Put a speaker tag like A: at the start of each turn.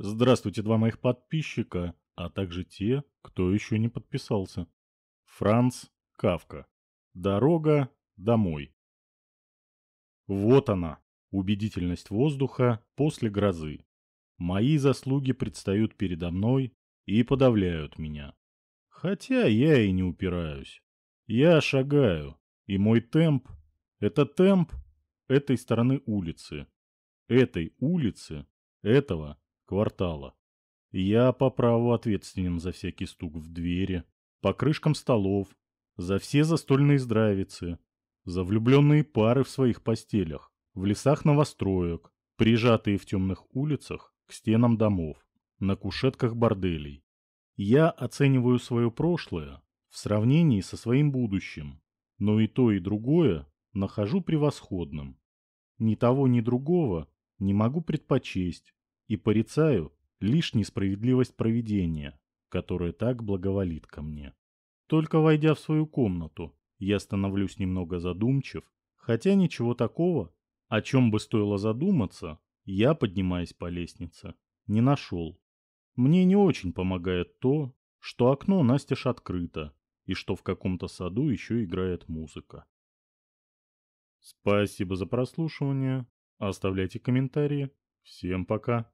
A: Здравствуйте, два моих подписчика, а также те, кто еще не подписался. Франц Кавка. Дорога домой. Вот она, убедительность воздуха после грозы. Мои заслуги предстают передо мной и подавляют меня. Хотя я и не упираюсь. Я шагаю, и мой темп – это темп этой стороны улицы. Этой улицы, этого квартала. Я по праву ответственен за всякий стук в двери, по крышкам столов, за все застольные здравицы, за влюбленные пары в своих постелях, в лесах новостроек, прижатые в темных улицах к стенам домов, на кушетках борделей. Я оцениваю свое прошлое в сравнении со своим будущим, но и то, и другое нахожу превосходным. Ни того, ни другого не могу предпочесть и порицаю лишь несправедливость провидения, которое так благоволит ко мне. Только войдя в свою комнату, я становлюсь немного задумчив, хотя ничего такого, о чем бы стоило задуматься, я, поднимаясь по лестнице, не нашел. Мне не очень помогает то, что окно настежь открыто, и что в каком-то саду еще играет музыка. Спасибо за прослушивание. Оставляйте комментарии. Всем пока.